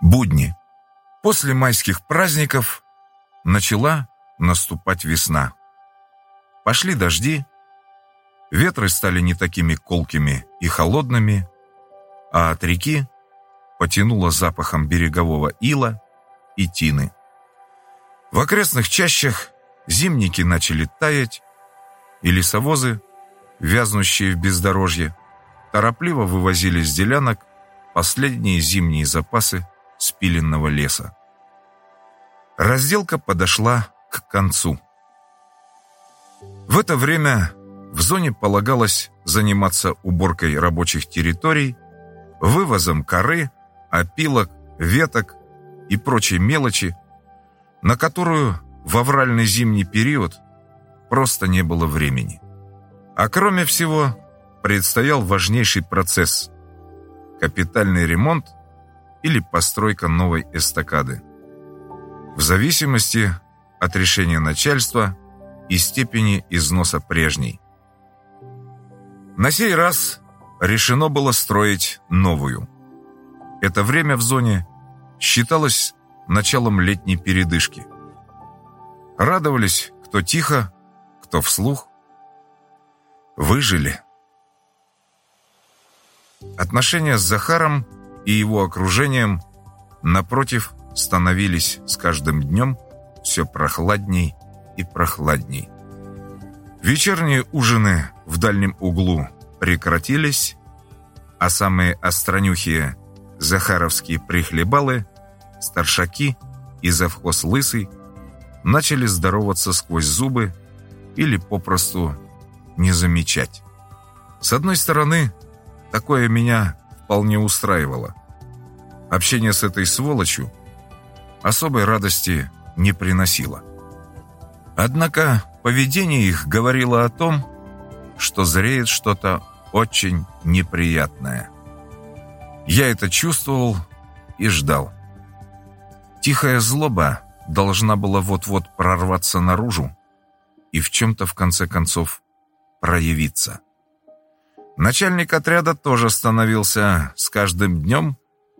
Будни. После майских праздников начала наступать весна. Пошли дожди, ветры стали не такими колкими и холодными, а от реки потянуло запахом берегового ила и тины. В окрестных чащах зимники начали таять, и лесовозы, вязнущие в бездорожье, торопливо вывозили с делянок последние зимние запасы спиленного леса. Разделка подошла к концу. В это время в зоне полагалось заниматься уборкой рабочих территорий, вывозом коры, опилок, веток и прочей мелочи, на которую в авральный зимний период просто не было времени. А кроме всего, предстоял важнейший процесс – капитальный ремонт или постройка новой эстакады. В зависимости от решения начальства и степени износа прежней. На сей раз решено было строить новую. Это время в зоне считалось началом летней передышки. Радовались кто тихо, кто вслух. Выжили. Отношения с Захаром и его окружением, напротив, становились с каждым днем все прохладней и прохладней. Вечерние ужины в дальнем углу прекратились, а самые остронюхие захаровские прихлебалы, старшаки и завхоз лысый начали здороваться сквозь зубы или попросту не замечать. С одной стороны, такое меня вполне устраивало. Общение с этой сволочью особой радости не приносило. Однако поведение их говорило о том, что зреет что-то очень неприятное. Я это чувствовал и ждал. Тихая злоба должна была вот-вот прорваться наружу и в чем-то в конце концов проявиться. Начальник отряда тоже становился с каждым днем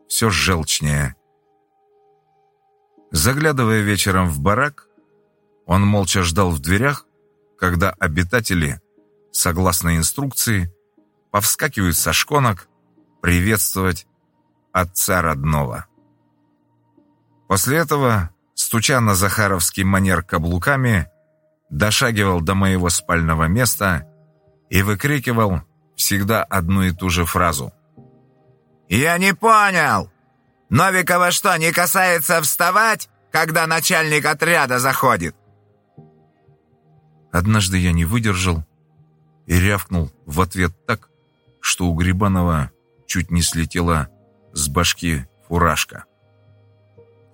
все желчнее. Заглядывая вечером в барак, он молча ждал в дверях, когда обитатели, согласно инструкции, повскакивают со шконок приветствовать отца родного. После этого, стуча на захаровский манер каблуками, дошагивал до моего спального места и выкрикивал всегда одну и ту же фразу. «Я не понял! Новикова что, не касается вставать, когда начальник отряда заходит?» Однажды я не выдержал и рявкнул в ответ так, что у Грибанова чуть не слетела с башки фуражка.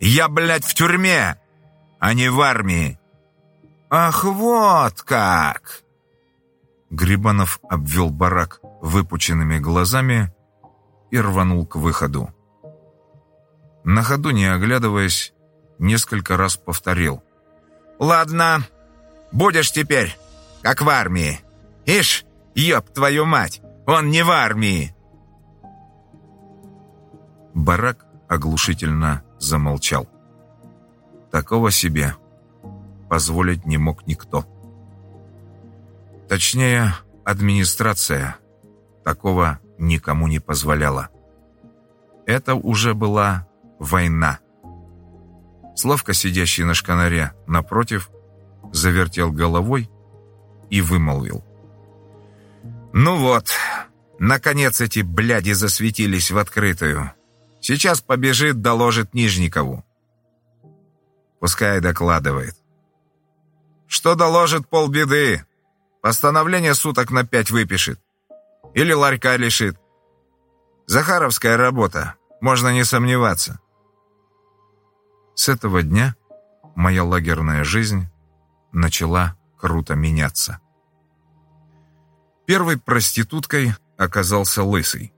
«Я, блядь, в тюрьме, а не в армии!» «Ах, вот как!» Грибанов обвел барак выпученными глазами и рванул к выходу. На ходу, не оглядываясь, несколько раз повторил. «Ладно, будешь теперь, как в армии. Ишь, ёб твою мать, он не в армии!» Барак оглушительно замолчал. Такого себе позволить не мог никто. Точнее, администрация такого никому не позволяла. Это уже была война. Славка, сидящий на шканаре напротив, завертел головой и вымолвил. «Ну вот, наконец эти бляди засветились в открытую. Сейчас побежит, доложит Нижникову. Пускай докладывает. Что доложит полбеды? Постановление суток на пять выпишет. Или ларька лишит. Захаровская работа, можно не сомневаться. С этого дня моя лагерная жизнь начала круто меняться. Первой проституткой оказался Лысый.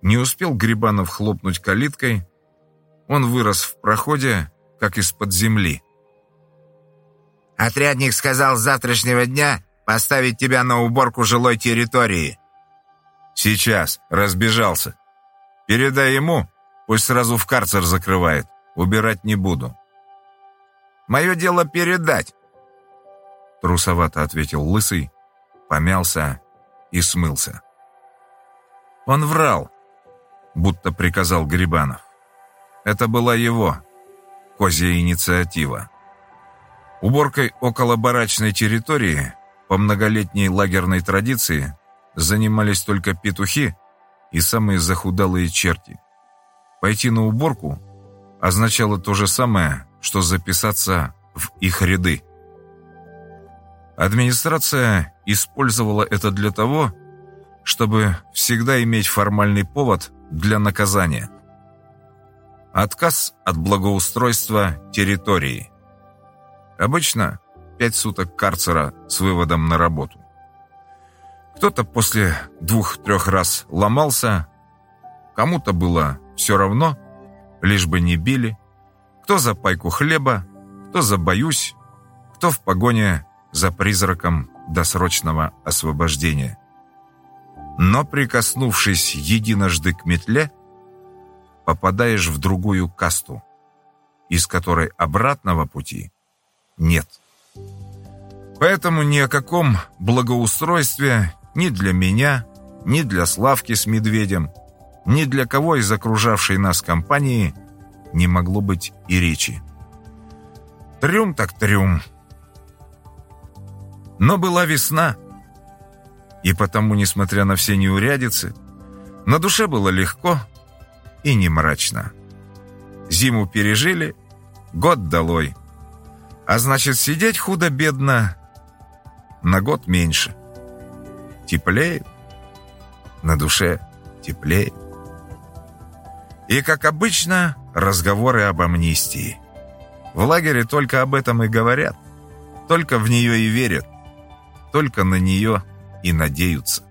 Не успел Грибанов хлопнуть калиткой, он вырос в проходе, как из-под земли. «Отрядник сказал с завтрашнего дня поставить тебя на уборку жилой территории». «Сейчас, разбежался. Передай ему, Пусть сразу в карцер закрывает. Убирать не буду». «Мое дело передать», — трусовато ответил Лысый, помялся и смылся. Он врал, будто приказал Грибанов. Это была его, козья инициатива. Уборкой около барачной территории по многолетней лагерной традиции занимались только петухи и самые захудалые черти. Пойти на уборку означало то же самое, что записаться в их ряды. Администрация использовала это для того, чтобы всегда иметь формальный повод для наказания. Отказ от благоустройства территории. Обычно пять суток карцера с выводом на работу. Кто-то после двух-трех раз ломался, кому-то было все равно, лишь бы не били, кто за пайку хлеба, кто за «боюсь», кто в погоне за призраком досрочного освобождения. Но прикоснувшись единожды к метле, попадаешь в другую касту, из которой обратного пути нет. Поэтому ни о каком благоустройстве ни для меня, ни для Славки с Медведем, ни для кого из окружавшей нас компании не могло быть и речи. Трюм так трюм. Но была весна, и потому, несмотря на все неурядицы, на душе было легко и не мрачно. Зиму пережили, год долой. А значит, сидеть худо-бедно на год меньше. Теплеет, на душе теплеет. И, как обычно, разговоры об амнистии. В лагере только об этом и говорят, только в нее и верят, только на нее и надеются.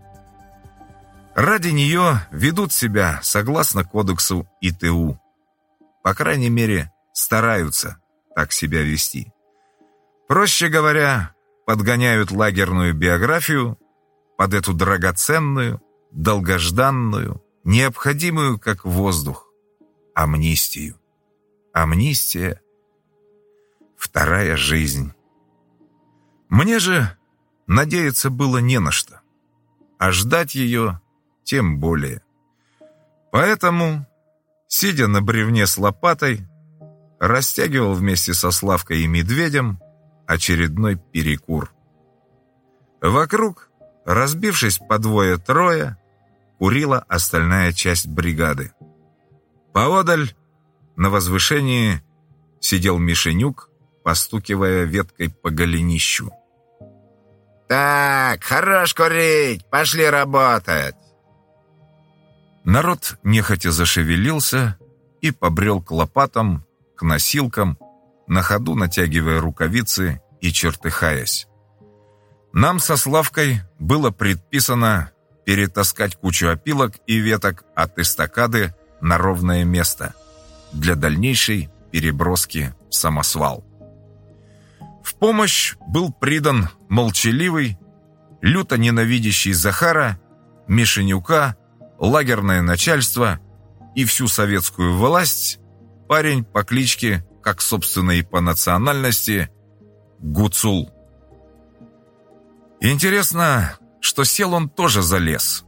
Ради нее ведут себя согласно кодексу ИТУ. По крайней мере, стараются так себя вести. Проще говоря, подгоняют лагерную биографию под эту драгоценную, долгожданную, необходимую как воздух, амнистию. Амнистия – вторая жизнь. Мне же Надеяться было не на что, а ждать ее тем более. Поэтому, сидя на бревне с лопатой, растягивал вместе со Славкой и Медведем очередной перекур. Вокруг, разбившись по двое-трое, курила остальная часть бригады. Поодаль, на возвышении, сидел Мишенюк, постукивая веткой по голенищу. «Так, хорош курить, пошли работать!» Народ нехотя зашевелился и побрел к лопатам, к носилкам, на ходу натягивая рукавицы и чертыхаясь. Нам со Славкой было предписано перетаскать кучу опилок и веток от эстакады на ровное место для дальнейшей переброски в самосвал. В помощь был придан молчаливый, люто ненавидящий Захара, Мишенюка, лагерное начальство и всю советскую власть парень по кличке, как собственно и по национальности, Гуцул. Интересно, что сел он тоже за лес.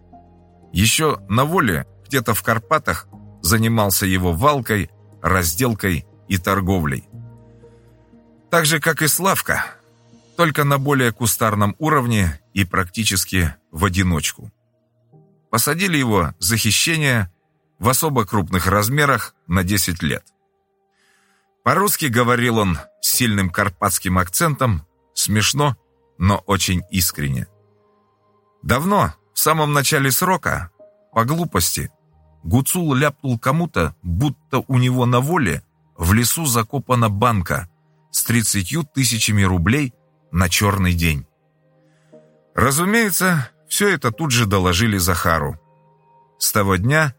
Еще на воле, где-то в Карпатах, занимался его валкой, разделкой и торговлей так же, как и Славка, только на более кустарном уровне и практически в одиночку. Посадили его за хищение в особо крупных размерах на 10 лет. По-русски говорил он с сильным карпатским акцентом, смешно, но очень искренне. Давно, в самом начале срока, по глупости, Гуцул ляпнул кому-то, будто у него на воле в лесу закопана банка – с 30 тысячами рублей на черный день. Разумеется, все это тут же доложили Захару. С того дня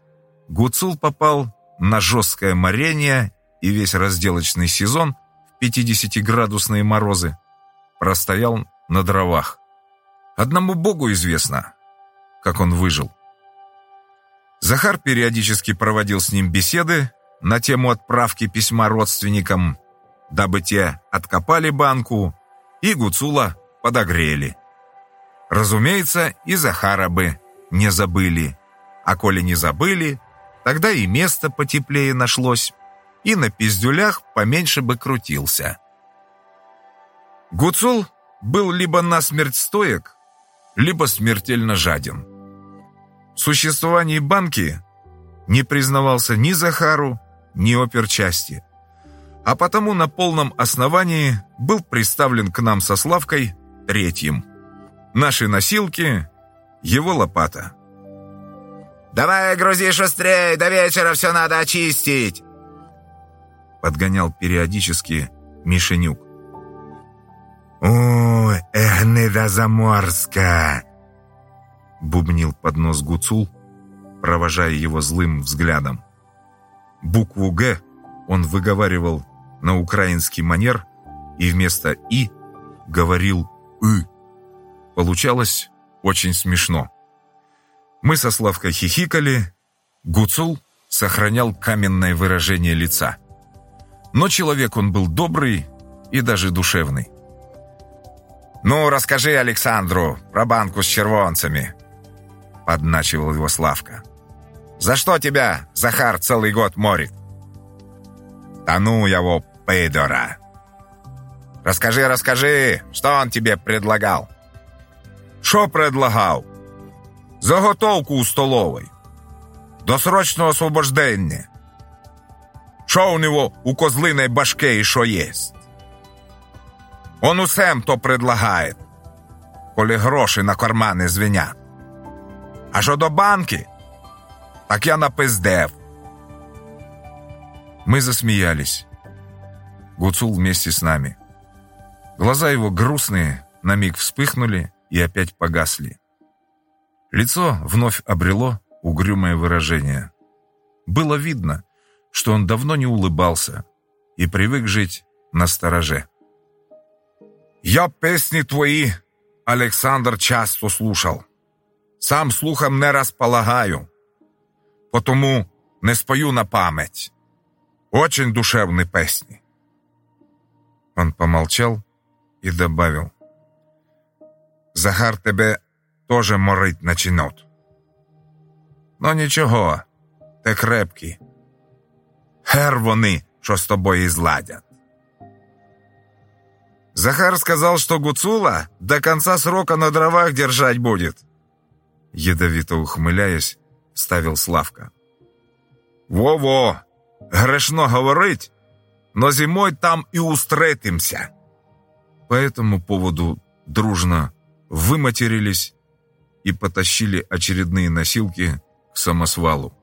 Гуцул попал на жесткое морение и весь разделочный сезон в 50-градусные морозы простоял на дровах. Одному богу известно, как он выжил. Захар периодически проводил с ним беседы на тему отправки письма родственникам, дабы те откопали банку и Гуцула подогрели. Разумеется, и Захара бы не забыли. А коли не забыли, тогда и место потеплее нашлось, и на пиздюлях поменьше бы крутился. Гуцул был либо насмерть стоек, либо смертельно жаден. В существовании банки не признавался ни Захару, ни оперчасти, а потому на полном основании был представлен к нам со Славкой третьим. Наши носилки, его лопата. «Давай грузи шустрее, до вечера все надо очистить!» Подгонял периодически Мишенюк. «О, эгнида заморска!» Бубнил под нос Гуцул, провожая его злым взглядом. Букву «Г» он выговаривал на украинский манер и вместо «и» говорил «ы». Получалось очень смешно. Мы со Славкой хихикали, Гуцул сохранял каменное выражение лица. Но человек он был добрый и даже душевный. «Ну, расскажи Александру про банку с червонцами», — подначивал его Славка. «За что тебя Захар целый год морит?» «Да ну его, пидора!» «Расскажи, расскажи, что он тебе предлагал?» «Що предлагав?» «Заготовку у столовой. Досрочне освобождення. Що у нього у козлиной башке і що єсть?» Он усем то предлагає, коли гроші на кармани звенять. А що до банки, так я напиздев. Мы засмеялись. Гуцул вместе с нами. Глаза его грустные на миг вспыхнули и опять погасли. Лицо вновь обрело угрюмое выражение. Было видно, что он давно не улыбался и привык жить на стороже. Я песни твои, Александр, часто слушал. Сам слухом не располагаю, потому не спою на память. Очень душевные песни. Он помолчал и добавил. Захар тебе тоже морить начинот. Но нічого, ти крепкий. Хер вони, що з тобою зладять. Захар сказал, что Гуцула до конца срока на дровах держать будет. Ядовито ухмыляясь, ставил Славка. Во-во, грешно говорить, но зимой там и устретимся. По этому поводу дружно выматерились и потащили очередные носилки к самосвалу.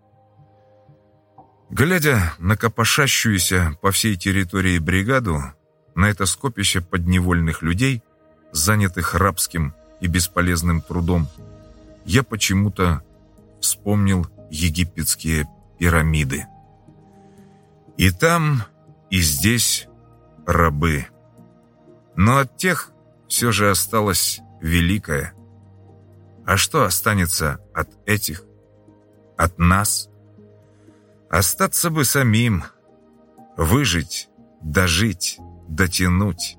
Глядя на копошащуюся по всей территории бригаду, на это скопище подневольных людей, занятых рабским и бесполезным трудом, я почему-то вспомнил египетские пирамиды. И там, и здесь рабы. Но от тех все же осталось великое. А что останется от этих? От нас? Остаться бы самим, выжить, дожить, дотянуть.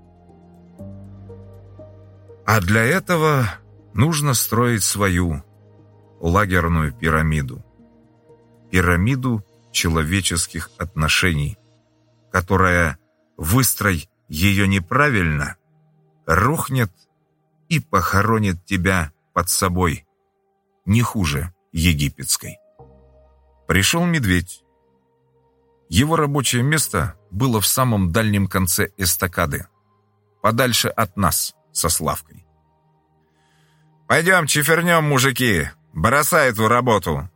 А для этого нужно строить свою лагерную пирамиду. Пирамиду человеческих отношений, которая, выстрой ее неправильно, рухнет и похоронит тебя под собой, не хуже египетской. Пришел медведь. Его рабочее место было в самом дальнем конце эстакады, подальше от нас со Славкой. «Пойдем чифернем, мужики! Бросай эту работу!»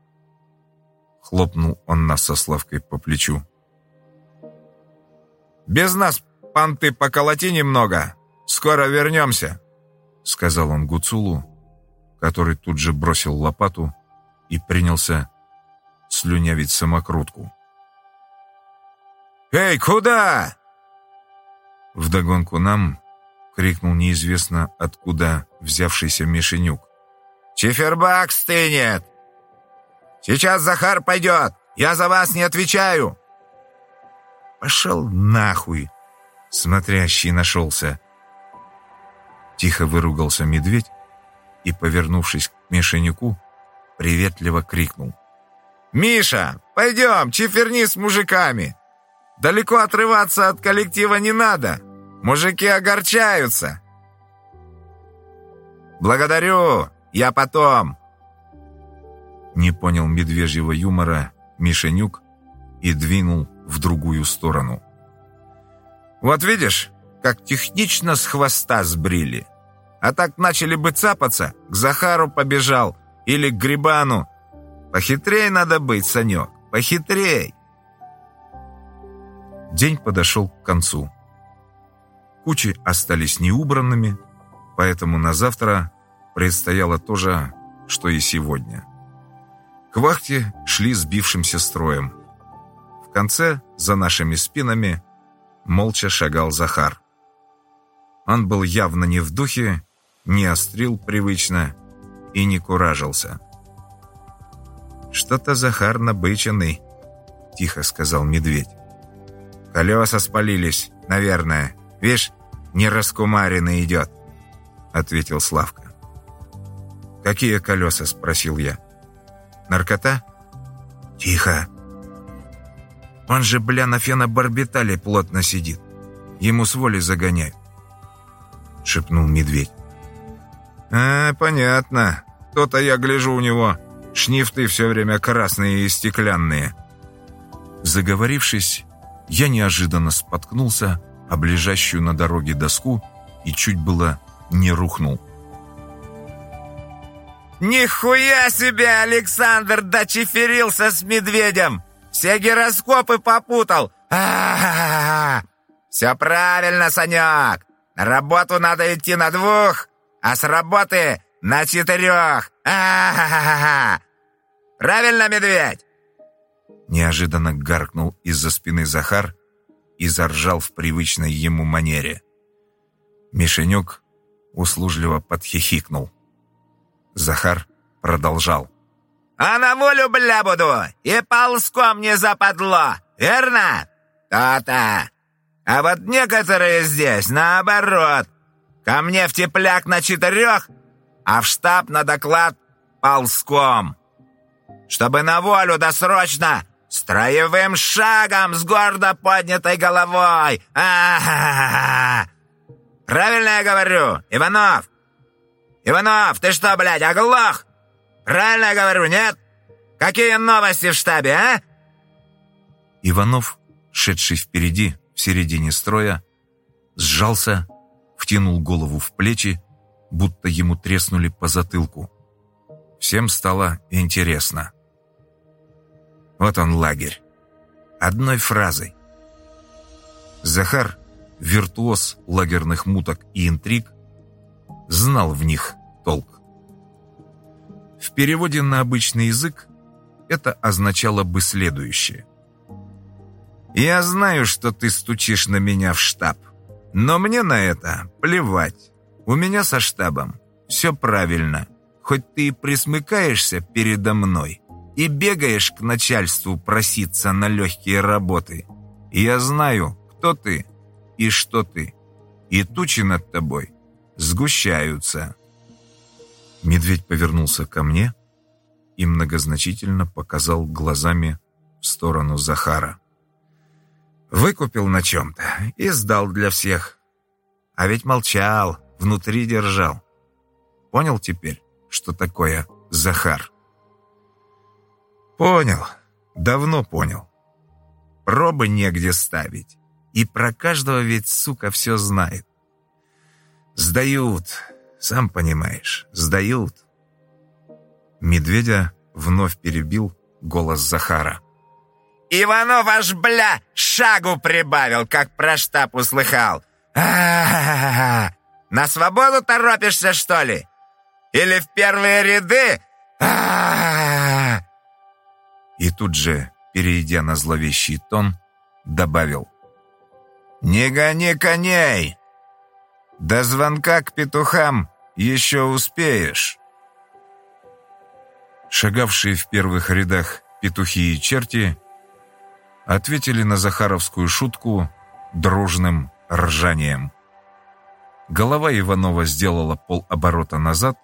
Хлопнул он нас со Славкой по плечу. «Без нас, панты, поколоти немного! Скоро вернемся!» Сказал он Гуцулу, который тут же бросил лопату и принялся слюнявить самокрутку. «Эй, куда?» Вдогонку нам крикнул неизвестно откуда взявшийся Мишенюк. «Чифербак стынет!» Сейчас Захар пойдет! Я за вас не отвечаю!» «Пошел нахуй!» Смотрящий нашелся. Тихо выругался медведь и, повернувшись к Мишенюку, приветливо крикнул. «Миша, пойдем, чиферни с мужиками! Далеко отрываться от коллектива не надо! Мужики огорчаются!» «Благодарю! Я потом!» Не понял медвежьего юмора Мишенюк и двинул в другую сторону. «Вот видишь, как технично с хвоста сбрили. А так начали бы цапаться, к Захару побежал или к Грибану. Похитрей надо быть, Санек, похитрей!» День подошел к концу. Кучи остались неубранными, поэтому на завтра предстояло то же, что и сегодня. К вахте шли сбившимся строем. В конце, за нашими спинами, молча шагал Захар. Он был явно не в духе, не острил привычно и не куражился. «Что-то Захар набыченный», — тихо сказал медведь. «Колеса спалились, наверное. Видишь, не раскумаренный идет», — ответил Славка. «Какие колеса?» — спросил я. «Наркота?» «Тихо!» «Он же, бля, на фенобарбитале плотно сидит. Ему с воли загоняют», — шепнул медведь. «А, понятно. То-то я гляжу у него. Шнифты все время красные и стеклянные». Заговорившись, я неожиданно споткнулся о ближайшую на дороге доску и чуть было не рухнул. «Нихуя себе Александр дочиферился с медведем! Все гироскопы попутал! Все правильно, Санек! На работу надо идти на двух, а с работы на четырех! Правильно, медведь?» Неожиданно гаркнул из-за спины Захар и заржал в привычной ему манере. Мишенюк услужливо подхихикнул. Захар продолжал. «А на волю бля буду, и ползком не западло, верно? То-то. А вот некоторые здесь, наоборот, ко мне в тепляк на четырех, а в штаб на доклад ползком. Чтобы на волю досрочно, строевым шагом с гордо поднятой головой. А. Правильно я говорю, Иванов?» «Иванов, ты что, блядь, оглох? Правильно я говорю, нет? Какие новости в штабе, а?» Иванов, шедший впереди, в середине строя, сжался, втянул голову в плечи, будто ему треснули по затылку. Всем стало интересно. Вот он лагерь. Одной фразой. Захар, виртуоз лагерных муток и интриг, знал в них толк. В переводе на обычный язык это означало бы следующее. «Я знаю, что ты стучишь на меня в штаб, но мне на это плевать. У меня со штабом все правильно, хоть ты и присмыкаешься передо мной и бегаешь к начальству проситься на легкие работы. Я знаю, кто ты и что ты, и тучи над тобой сгущаются. Медведь повернулся ко мне и многозначительно показал глазами в сторону Захара. Выкупил на чем-то и сдал для всех. А ведь молчал, внутри держал. Понял теперь, что такое Захар? Понял, давно понял. Пробы негде ставить. И про каждого ведь, сука, все знает. Сдают, сам понимаешь, сдают. Медведя вновь перебил голос Захара. «Иванов аж, бля, шагу прибавил, как про штаб услыхал. А -а -а На свободу торопишься, что ли? Или в первые ряды? А И тут же, перейдя на зловещий тон, добавил. «Не гони коней! До звонка к петухам еще успеешь. Шагавшие в первых рядах петухи и черти ответили на Захаровскую шутку дружным ржанием. Голова Иванова сделала полоборота назад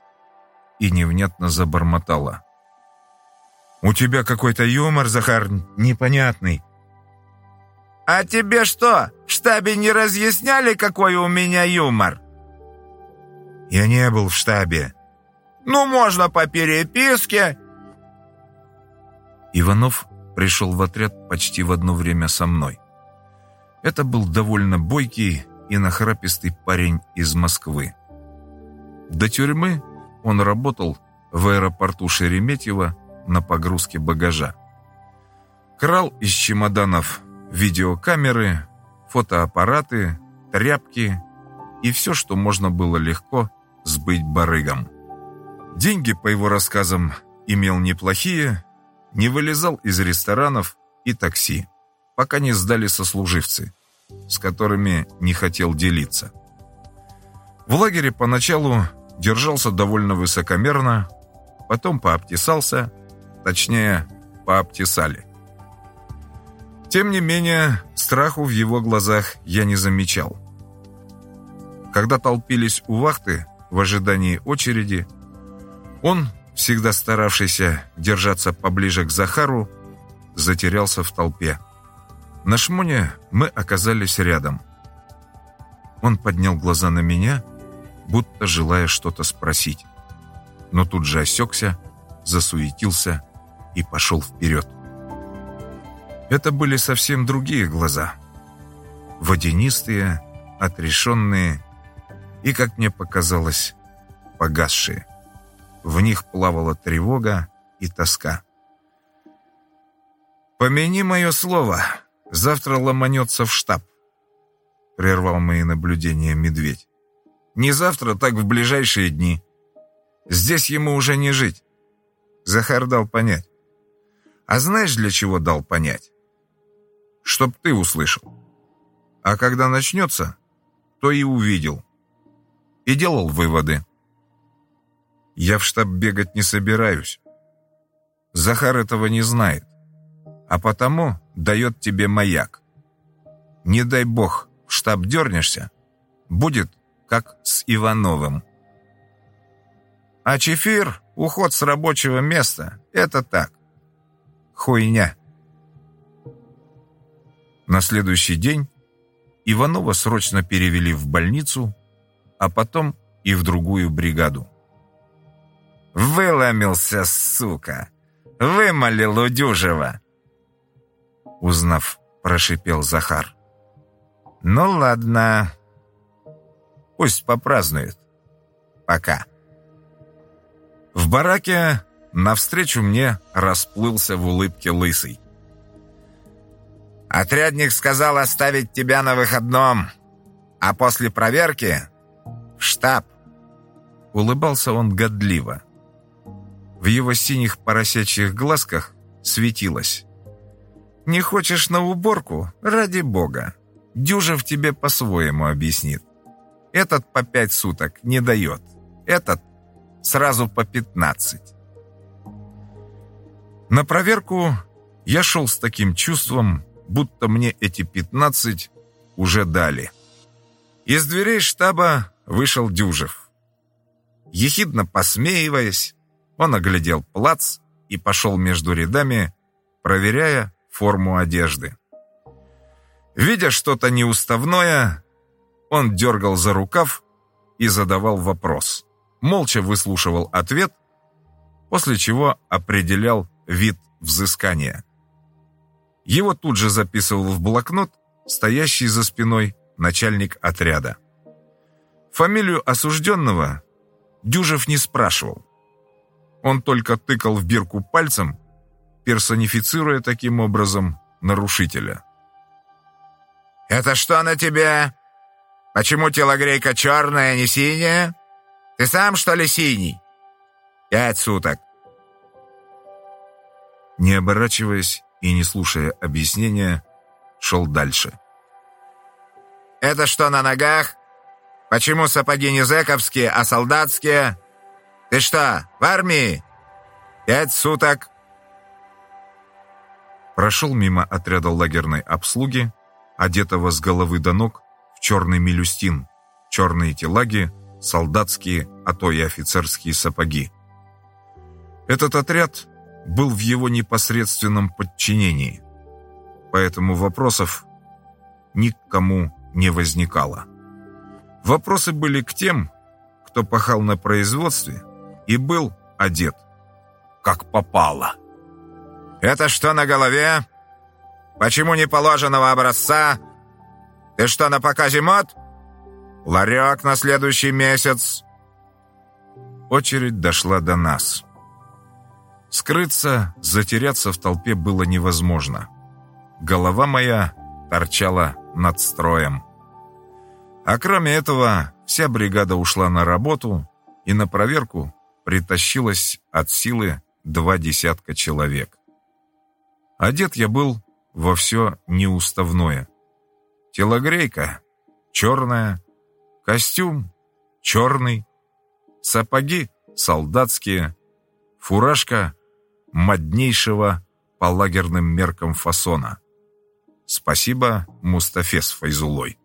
и невнятно забормотала. «У тебя какой-то юмор, Захар, непонятный». «А тебе что, в штабе не разъясняли, какой у меня юмор?» «Я не был в штабе». «Ну, можно по переписке». Иванов пришел в отряд почти в одно время со мной. Это был довольно бойкий и нахрапистый парень из Москвы. До тюрьмы он работал в аэропорту Шереметьево на погрузке багажа. Крал из чемоданов видеокамеры, фотоаппараты, тряпки и все, что можно было легко сбыть барыгам. Деньги, по его рассказам, имел неплохие, не вылезал из ресторанов и такси, пока не сдали сослуживцы, с которыми не хотел делиться. В лагере поначалу держался довольно высокомерно, потом пообтесался, точнее, пообтесали. Тем не менее, страху в его глазах я не замечал. Когда толпились у вахты в ожидании очереди, он, всегда старавшийся держаться поближе к Захару, затерялся в толпе. На шмоне мы оказались рядом. Он поднял глаза на меня, будто желая что-то спросить. Но тут же осекся, засуетился и пошел вперед. Это были совсем другие глаза. Водянистые, отрешенные и, как мне показалось, погасшие. В них плавала тревога и тоска. «Помяни мое слово, завтра ломанется в штаб», — прервал мои наблюдения медведь. «Не завтра, так в ближайшие дни. Здесь ему уже не жить». Захар дал понять. А знаешь, для чего дал понять? Чтоб ты услышал. А когда начнется, то и увидел. И делал выводы. Я в штаб бегать не собираюсь. Захар этого не знает, а потому дает тебе маяк. Не дай бог, в штаб дернешься, будет как с Ивановым. А чефир, уход с рабочего места — это так. Хуйня. На следующий день Иванова срочно перевели в больницу, а потом и в другую бригаду. «Выломился, сука! Вымолил у Дюжева!» Узнав, прошипел Захар. «Ну ладно, пусть попразднует. Пока». В бараке навстречу мне расплылся в улыбке лысый. «Отрядник сказал оставить тебя на выходном, а после проверки — в штаб». Улыбался он годливо. В его синих поросячьих глазках светилось. «Не хочешь на уборку? Ради бога. Дюжев тебе по-своему объяснит. Этот по пять суток не дает. Этот сразу по пятнадцать». На проверку я шел с таким чувством, будто мне эти пятнадцать уже дали. Из дверей штаба вышел Дюжев. Ехидно посмеиваясь, он оглядел плац и пошел между рядами, проверяя форму одежды. Видя что-то неуставное, он дергал за рукав и задавал вопрос. Молча выслушивал ответ, после чего определял вид взыскания. Его тут же записывал в блокнот, стоящий за спиной начальник отряда. Фамилию осужденного Дюжев не спрашивал. Он только тыкал в бирку пальцем, персонифицируя таким образом нарушителя. «Это что на тебе? Почему телогрейка черная, а не синяя? Ты сам, что ли, синий? Пять суток». Не оборачиваясь и не слушая объяснения, шел дальше. «Это что на ногах? Почему сапоги не зэковские, а солдатские? Ты что, в армии?» Пять суток!» Прошел мимо отряда лагерной обслуги, одетого с головы до ног в черный мелюстин, черные телаги, солдатские, а то и офицерские сапоги. Этот отряд был в его непосредственном подчинении, поэтому вопросов ни к кому не возникало. Вопросы были к тем, кто пахал на производстве и был одет, как попало. «Это что на голове? Почему не положенного образца? Ты что, на показе мод? Ларек на следующий месяц?» Очередь дошла до нас. Скрыться, затеряться в толпе было невозможно. Голова моя торчала над строем. А кроме этого, вся бригада ушла на работу, и на проверку притащилось от силы два десятка человек. Одет я был во все неуставное. Телогрейка черная, костюм черный, сапоги солдатские, фуражка моднейшего по лагерным меркам фасона. Спасибо Мустафе с Файзулой.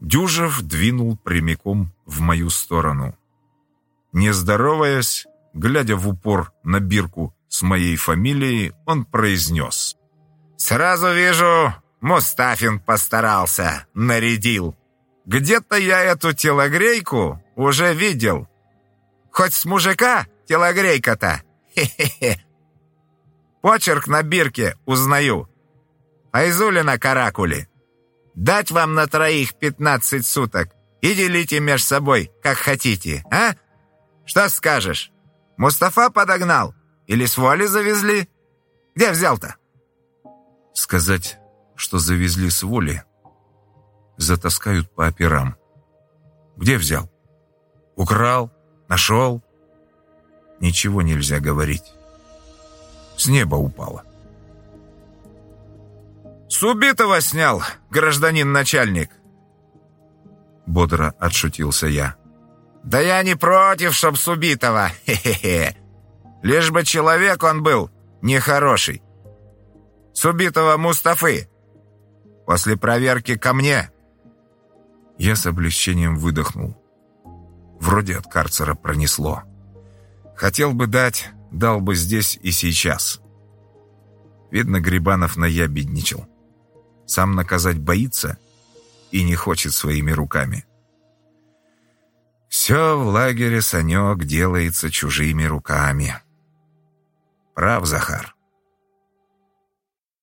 Дюжев двинул прямиком в мою сторону. Не здороваясь, глядя в упор на бирку с моей фамилией, он произнес. «Сразу вижу, Мустафин постарался, нарядил. Где-то я эту телогрейку уже видел. Хоть с мужика телогрейка-то. Хе-хе-хе. Почерк на бирке узнаю. Айзулина каракули. Дать вам на троих пятнадцать суток и делите между собой, как хотите, а? Что скажешь? Мустафа подогнал? Или с воли завезли? Где взял-то? Сказать, что завезли с воли, затаскают по операм. Где взял? Украл? Нашел? Ничего нельзя говорить. С неба упало. «С убитого снял, гражданин начальник!» Бодро отшутился я. «Да я не против, чтоб с убитого, хе-хе-хе. Лишь бы человек он был нехороший. С убитого Мустафы. После проверки ко мне». Я с облегчением выдохнул. Вроде от карцера пронесло. Хотел бы дать, дал бы здесь и сейчас. Видно, Грибанов наябедничал. Сам наказать боится и не хочет своими руками. Все в лагере, Санек, делается чужими руками. Прав, Захар.